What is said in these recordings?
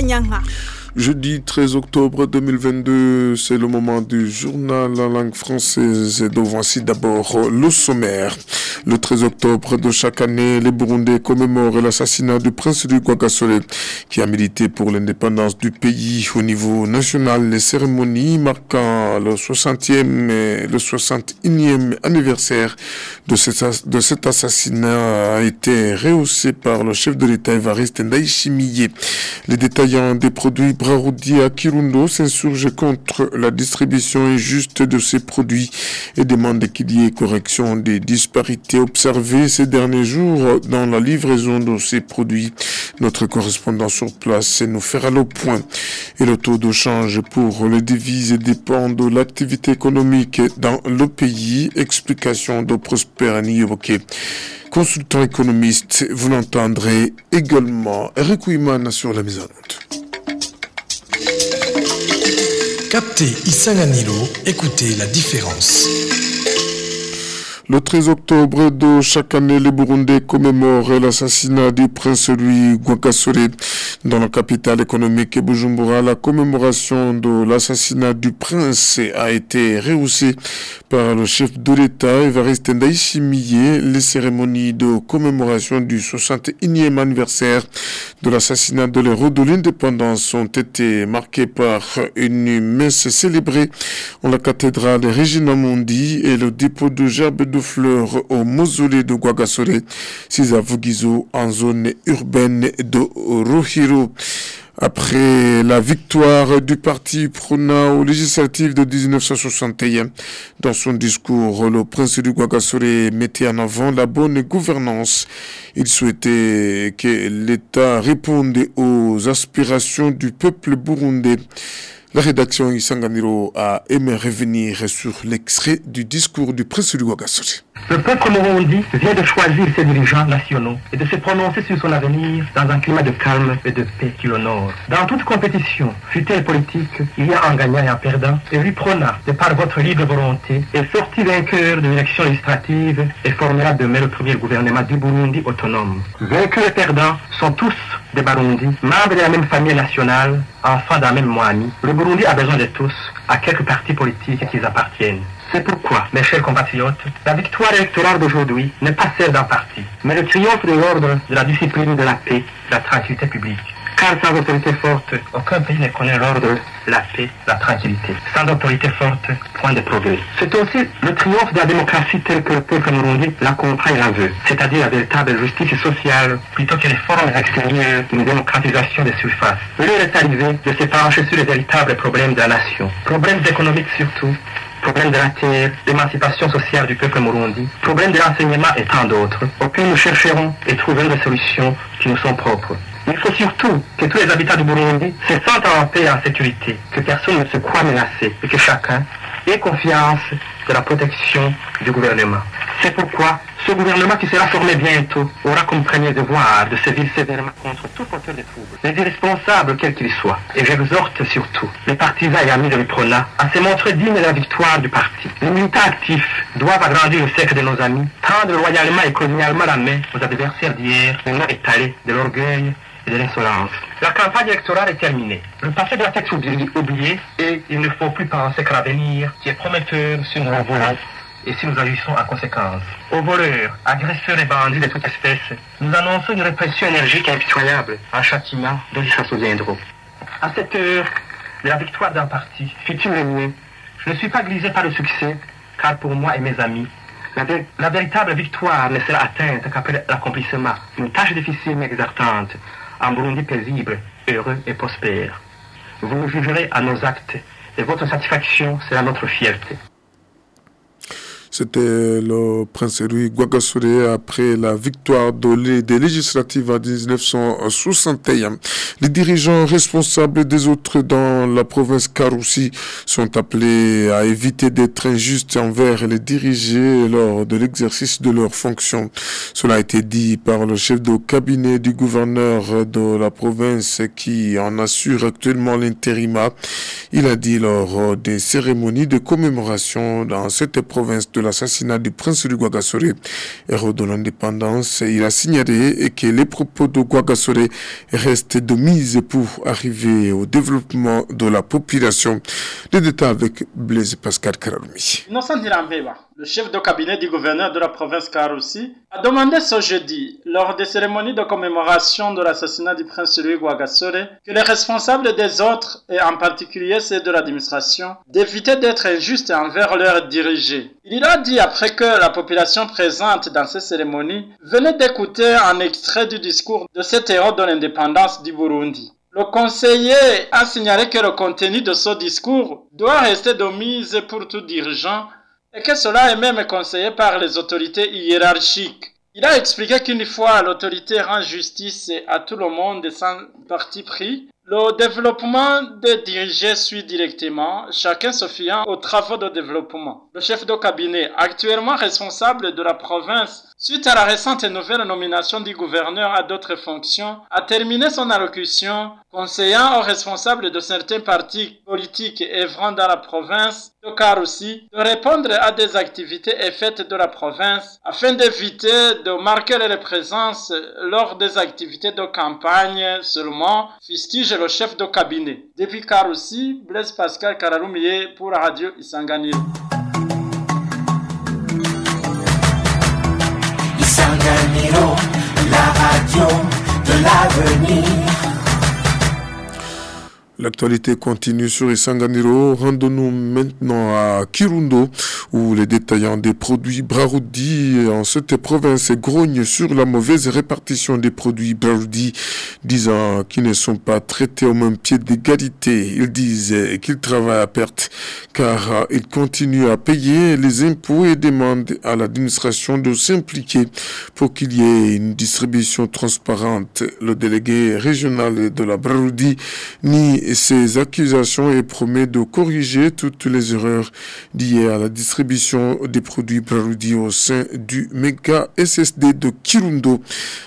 Ndiko Banyanka. Jeudi 13 octobre 2022, c'est le moment du journal en langue française. Et donc voici d'abord le sommaire. Le 13 octobre de chaque année, les Burundais commémorent l'assassinat du prince du Guagasole qui a milité pour l'indépendance du pays au niveau national. Les cérémonies marquant le 60e et le 61e anniversaire de cet, assassinat a été rehaussé par le chef de l'État Evariste Ndaïchimiye. Les détaillants des produits Braroudi à Kirundo s'insurge contre la distribution injuste de ces produits et demande qu'il y ait correction des disparités observées ces derniers jours dans la livraison de ces produits. Notre correspondant sur place nous fera le point. Et le taux de change pour les devises dépend de l'activité économique dans le pays. Explication de Prosper évoquée consultant économiste, vous l'entendrez également. Eric Ouiman sur la mise en note. Captez Isanganilo, écoutez la différence. Le 13 octobre de chaque année, les Burundais commémorent l'assassinat du prince Louis Guakasore dans la capitale économique Bujumbura. La commémoration de l'assassinat du prince a été rehaussée par le chef de l'État, Evariste Ndaïchimiye. Les cérémonies de commémoration du 61e anniversaire de l'assassinat de l'héros de l'indépendance ont été marquées par une messe célébrée en la cathédrale Regina Mondi et le dépôt de gerbes de fleurs au mausolée de Guagasore, Vugizo, en zone urbaine de Rohiro. Après la victoire du parti Prona aux législatives de 1961, dans son discours, le prince du Guagasore mettait en avant la bonne gouvernance. Il souhaitait que l'État réponde aux aspirations du peuple burundais. La rédaction Isanganiro a aimé revenir sur l'extrait du discours du prince du Ouagassori. Le peuple Morondi vient de choisir ses dirigeants nationaux et de se prononcer sur son avenir dans un climat de calme et de paix qui l'honore. Dans toute compétition, fut-elle politique, il y a un gagnant et un perdant, et lui prôna, de par votre libre volonté, est sorti vainqueur de l'élection législative et formera demain le premier gouvernement du Burundi autonome. Vainqueurs et perdants sont tous des Barundi, membres de la même famille nationale, enfants d'un même Moami. Le Burundi a besoin de tous, à quelques partis politiques qui appartiennent. C'est pourquoi, mes chers compatriotes, la victoire électorale d'aujourd'hui n'est pas celle d'un parti, mais le triomphe de l'ordre, de la discipline, de la paix, de la tranquillité publique. Car sans autorité forte, aucun pays ne connaît l'ordre, la paix, la tranquillité. Sans autorité forte, point de progrès. C'est aussi le triomphe de la démocratie telle que le peuple burundi la comprend et la veut, c'est-à-dire la véritable justice sociale, plutôt que les formes extérieures d'une démocratisation des surfaces. L'heure est arrivée de se pencher sur les véritables problèmes de la nation, problèmes économiques surtout, problème de l'émancipation sociale du peuple murundi, problème de l'enseignement et tant d'autres, auxquels nous chercherons et trouverons des solutions qui nous sont propres. Il faut surtout que tous les habitants du Burundi se sentent en paix et en sécurité, que personne ne se croit menacé et que chacun ait confiance de la protection du gouvernement. C'est pourquoi ce gouvernement qui sera formé bientôt aura comme premier devoir de sévir sévèrement contre tout porteur de troubles, les irresponsables quels qu'ils soient. Et j'exhorte surtout les partisans et amis de l'UPRONA à se montrer dignes de la victoire du parti. Les militants actifs doivent agrandir le cercle de nos amis, tendre loyalement et colonialement la main aux adversaires d'hier, et non étaler de l'orgueil et de l'insolence. La campagne électorale est terminée. Le passé doit être oublié et il ne faut plus penser qu'à l'avenir qui est prometteur sur nos volants et si nous agissons en conséquence. Aux voleurs, agresseurs et bandits de toute espèce, nous annonçons une répression énergique et impitoyable, un châtiment dont ils se souviendront. À cette heure de la victoire d'un parti, futur mieux, je ne suis pas grisé par le succès, car pour moi et mes amis, la, la véritable victoire ne sera atteinte qu'après l'accomplissement d'une tâche difficile mais exaltante, un Burundi paisible, heureux et prospère. Vous jugerez à nos actes et votre satisfaction sera notre fierté. C'était le prince Louis Guagasore après la victoire de des législatives en 1961. Les dirigeants responsables des autres dans la province Karoussi sont appelés à éviter d'être injustes envers les dirigés lors de l'exercice de leurs fonctions. Cela a été dit par le chef de cabinet du gouverneur de la province qui en assure actuellement l'intérim. Il a dit lors des cérémonies de commémoration dans cette province de l'assassinat du prince du Guagasore, héros de l'indépendance. Il a signalé que les propos de Guagasore restent de mise pour arriver au développement la population. Les détails avec Blaise Pascal Karaloumi. Le chef de cabinet du gouverneur de la province Karoussi a demandé ce jeudi, lors des cérémonies de commémoration de l'assassinat du prince Louis Guagasore, que les responsables des autres, et en particulier ceux de l'administration, d'éviter d'être injustes envers leurs dirigés. Il a dit après que la population présente dans ces cérémonies venait d'écouter un extrait du discours de cet héros de l'indépendance du Burundi. Le conseiller a signalé que le contenu de ce discours doit rester de mise pour tout dirigeant et que cela est même conseillé par les autorités hiérarchiques. Il a expliqué qu'une fois l'autorité rend justice à tout le monde sans parti pris, le développement des dirigés suit directement, chacun se fiant aux travaux de développement. Le chef de cabinet, actuellement responsable de la province, suite à la récente nouvelle nomination du gouverneur à d'autres fonctions, a terminé son allocution conseillant aux responsables de certains partis politiques œuvrant dans la province de Karoussi de répondre à des activités et fêtes de la province afin d'éviter de marquer leur présence lors des activités de campagne seulement, fustige le chef de cabinet. Depuis Karoussi, Blaise Pascal Karaloumier pour radio. Isanganiro, de l'avenir. L'actualité continue sur Isanganiro. Rendons-nous maintenant à Kirundo, où les détaillants des produits Braroudi en cette province grognent sur la mauvaise répartition des produits Braroudi, disant qu'ils ne sont pas traités au même pied d'égalité. Ils disent qu'ils travaillent à perte, car ils continuent à payer les impôts et demandent à l'administration de s'impliquer pour qu'il y ait une distribution transparente. Le délégué régional de la Braroudi ni ces accusations et promet de corriger toutes les erreurs liées à la distribution des produits Braroudi au sein du méga SSD de Kirundo.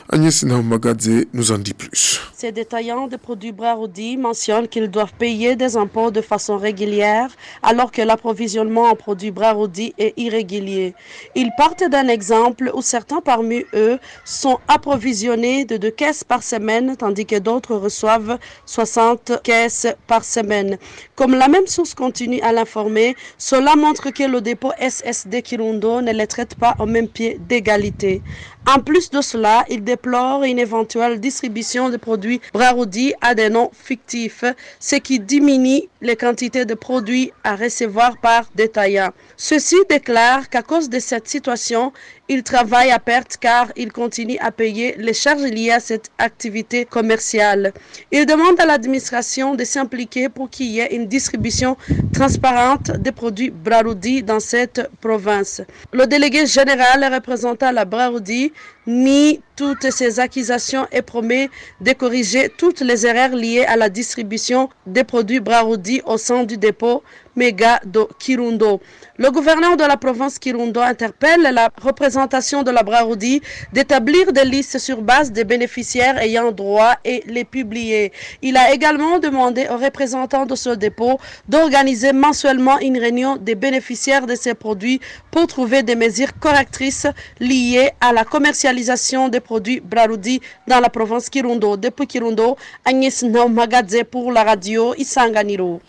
Agnès Nahumagadze nous en dit plus. Ces détaillants de produits Braroudi mentionnent qu'ils doivent payer des impôts de façon régulière alors que l'approvisionnement en produits Braroudi est irrégulier. Ils partent d'un exemple où certains parmi eux sont approvisionnés de deux caisses par semaine tandis que d'autres reçoivent 60 caisses par semaine. Comme la même source continue à l'informer, cela montre que le dépôt SSD Kirundo ne les traite pas au même pied d'égalité. En plus de cela, il déplore une éventuelle distribution de produits Braroudi à des noms fictifs, ce qui diminue les quantités de produits à recevoir par détaillant. Ceci déclare qu'à cause de cette situation, il travaille à perte car il continue à payer les charges liées à cette activité commerciale. Il demande à l'administration de s'impliquer pour qu'il y ait une distribution transparente des produits Braroudi dans cette province. Le délégué général représentant la Braroudi nie toutes ces accusations et promet de corriger toutes les erreurs liées à la distribution des produits Braroudi au sein du dépôt Méga de Kirundo. Le gouverneur de la province Kirundo interpelle la représentation de la Braroudi d'établir des listes sur base des bénéficiaires ayant droit et les publier. Il a également demandé aux représentants de ce dépôt d'organiser mensuellement une réunion des bénéficiaires de ces produits pour trouver des mesures correctrices liées à la commercialisation des produits Braroudi dans la province Kirundo. Depuis Kirundo, Agnès Naumagadze pour la radio Isanganiro.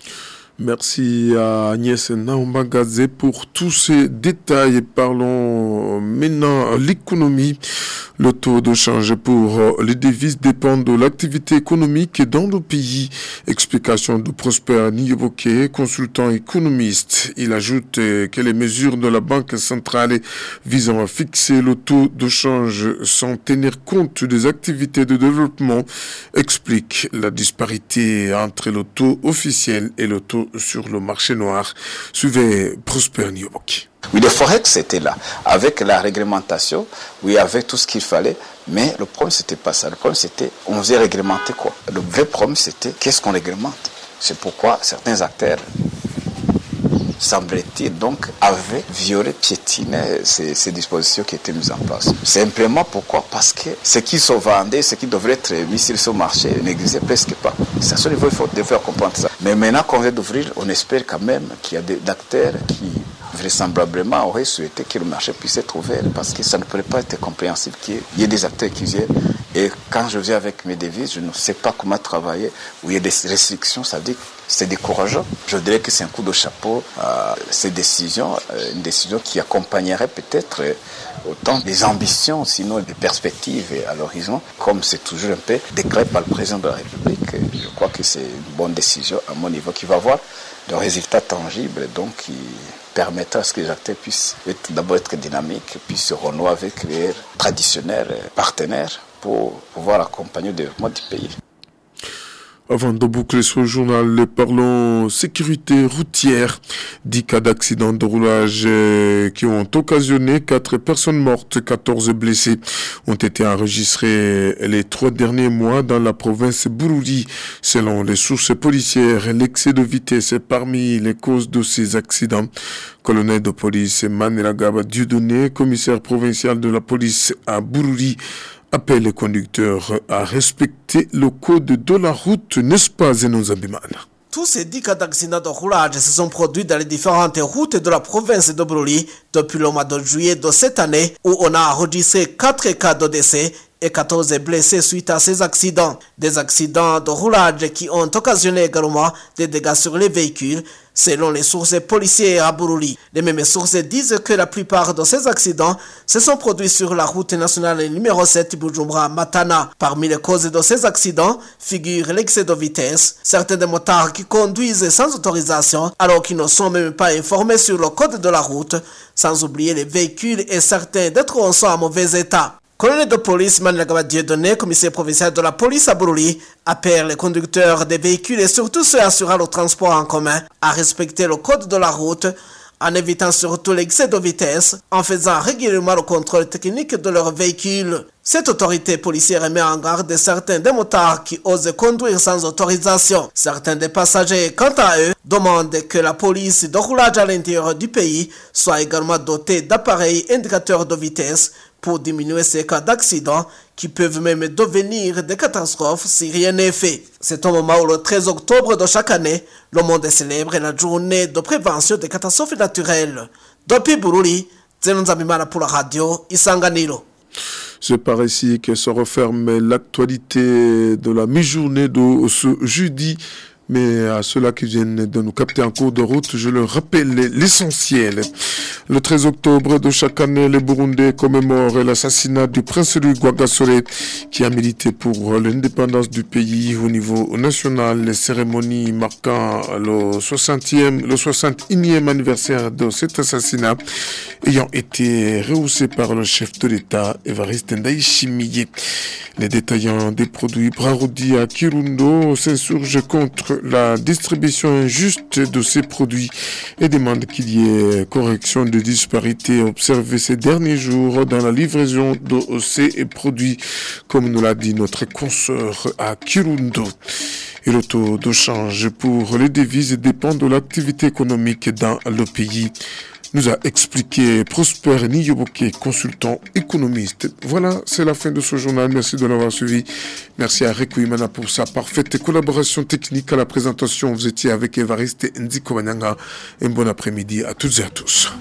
Merci à Agnès Naombagazé pour tous ces détails. Parlons maintenant l'économie. Le taux de change pour les devises dépend de l'activité économique dans le pays. Explication de Prosper Niyoboke, consultant économiste. Il ajoute que les mesures de la Banque centrale visant à fixer le taux de change sans tenir compte des activités de développement expliquent la disparité entre le taux officiel et le taux sur le marché noir. Suivez Prosper Niyoboki. Oui, le Forex était là, avec la réglementation, oui, avec tout ce qu'il fallait, mais le problème, c'était pas ça. Le problème, c'était, on faisait réglementer quoi? Le vrai problème, c'était, qu'est-ce qu'on réglemente? C'est pourquoi certains acteurs semble-t-il, donc, avaient violé, piétiné ces, dispositions qui étaient mises en place. Simplement pourquoi? Parce que ce qui se vendait, ce qui devrait être mis sur ce marché n'existait presque pas. C'est à ce niveau il faut comprendre ça. Mais maintenant qu'on vient d'ouvrir, on espère quand même qu'il y a des acteurs qui vraisemblablement auraient souhaité que le marché puisse être ouvert parce que ça ne pourrait pas être compréhensible qu'il y ait des acteurs qui viennent. Et quand je viens avec mes devises, je ne sais pas comment travailler, où il y a des restrictions, ça veut dire que c'est décourageant. Je dirais que c'est un coup de chapeau à ces décisions, euh, une décision qui accompagnerait peut-être euh, autant des ambitions, sinon des perspectives à l'horizon, comme c'est toujours un peu déclaré par le président de la République. Je crois que c'est une bonne décision à mon niveau qui va avoir de résultats tangibles, donc qui permettra à ce que les acteurs puissent d'abord être dynamiques, puissent se renouer avec les traditionnels partenaires pour pouvoir accompagner le développement du pays. Avant de boucler ce journal, parlons sécurité routière. Dix cas d'accident de roulage euh, qui ont occasionné quatre personnes mortes, 14 blessés ont été enregistrés les trois derniers mois dans la province Bururi. Selon les sources policières, l'excès de vitesse est parmi les causes de ces accidents. Colonel de police Maniragaba Dieudonné, commissaire provincial de la police à Bururi, appelle les conducteurs à respecter le code de la route, n'est-ce pas, Zenon tous ces dix cas d'accidents de roulage se sont produits dans les différentes routes de la province de Bruli depuis le mois de juillet de cette année où on a enregistré 4 cas de décès et 14 blessés suite à ces accidents. Des accidents de roulage qui ont occasionné également des dégâts sur les véhicules, selon les sources policières à Buruli. Les mêmes sources disent que la plupart de ces accidents se sont produits sur la route nationale numéro 7 Bujumbura-Matana. Parmi les causes de ces accidents figurent l'excès de vitesse, certains des motards qui conduisent sans autorisation alors qu'ils ne sont même pas informés sur le code de la route, sans oublier les véhicules et certains des tronçons en mauvais état. Colonel de police Manilagaba Dieudonné, commissaire provincial de la police à Buruli, appelle les conducteurs des véhicules et surtout ceux assurant le transport en commun à respecter le code de la route en évitant surtout l'excès de vitesse, en faisant régulièrement le contrôle technique de leurs véhicules. Cette autorité policière met en garde certains des motards qui osent conduire sans autorisation. Certains des passagers, quant à eux, demandent que la police de roulage à l'intérieur du pays soit également dotée d'appareils indicateurs de vitesse pour diminuer ces cas d'accidents qui peuvent même devenir des catastrophes si rien n'est fait. C'est au moment où le 13 octobre de chaque année, le monde célèbre la journée de prévention des catastrophes naturelles. Depuis Bururi, Zenonzabimana pour la radio Isanganiro. C'est par ici que se referme l'actualité de la mi-journée de ce jeudi mais à ceux-là qui viennent de nous capter en cours de route, je le rappelle l'essentiel. Le 13 octobre de chaque année, les Burundais commémorent l'assassinat du prince Louis Guagasore qui a milité pour l'indépendance du pays au niveau national. Les cérémonies marquant le 60e, le 61e anniversaire de cet assassinat ayant été rehaussé par le chef de l'État, Evariste Ndaïchimiye. Les détaillants des produits Brarodi à Kirundo s'insurgent contre la distribution injuste de ces produits et demandent qu'il y ait correction de disparités observées ces derniers jours dans la livraison de ces produits, comme nous l'a dit notre consoeur à Kirundo. Et le taux de change pour les devises dépend de l'activité économique dans le pays nous a expliqué Prosper Niyoboke, consultant économiste. Voilà, c'est la fin de ce journal. Merci de l'avoir suivi. Merci à Imana pour sa parfaite collaboration technique à la présentation. Vous étiez avec Evariste Ndiko Un bon après-midi à toutes et à tous.